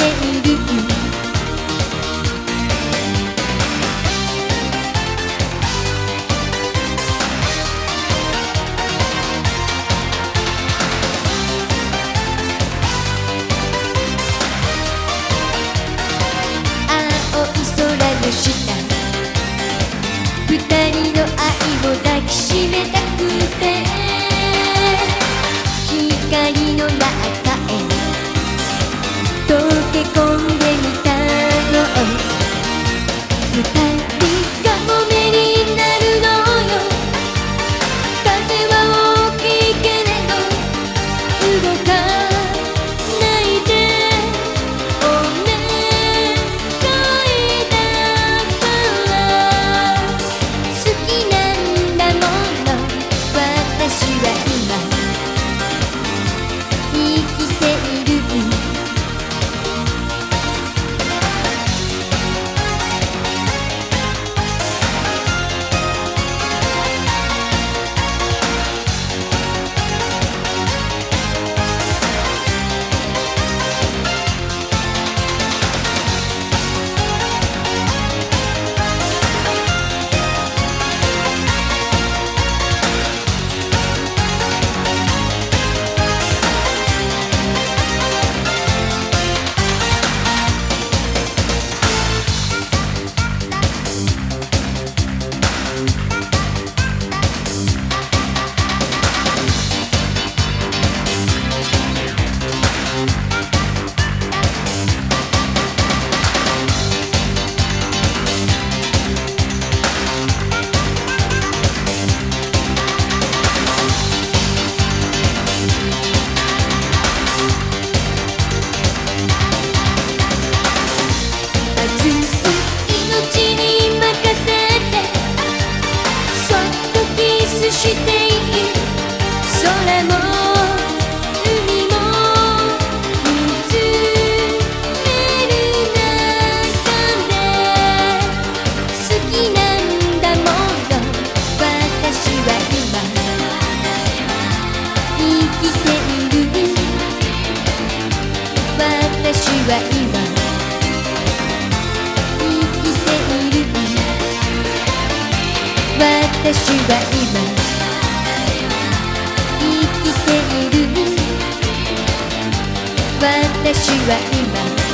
ているしている空も海も見つめる中で好きなんだもの私は今生きている私は今生きている私は今私は今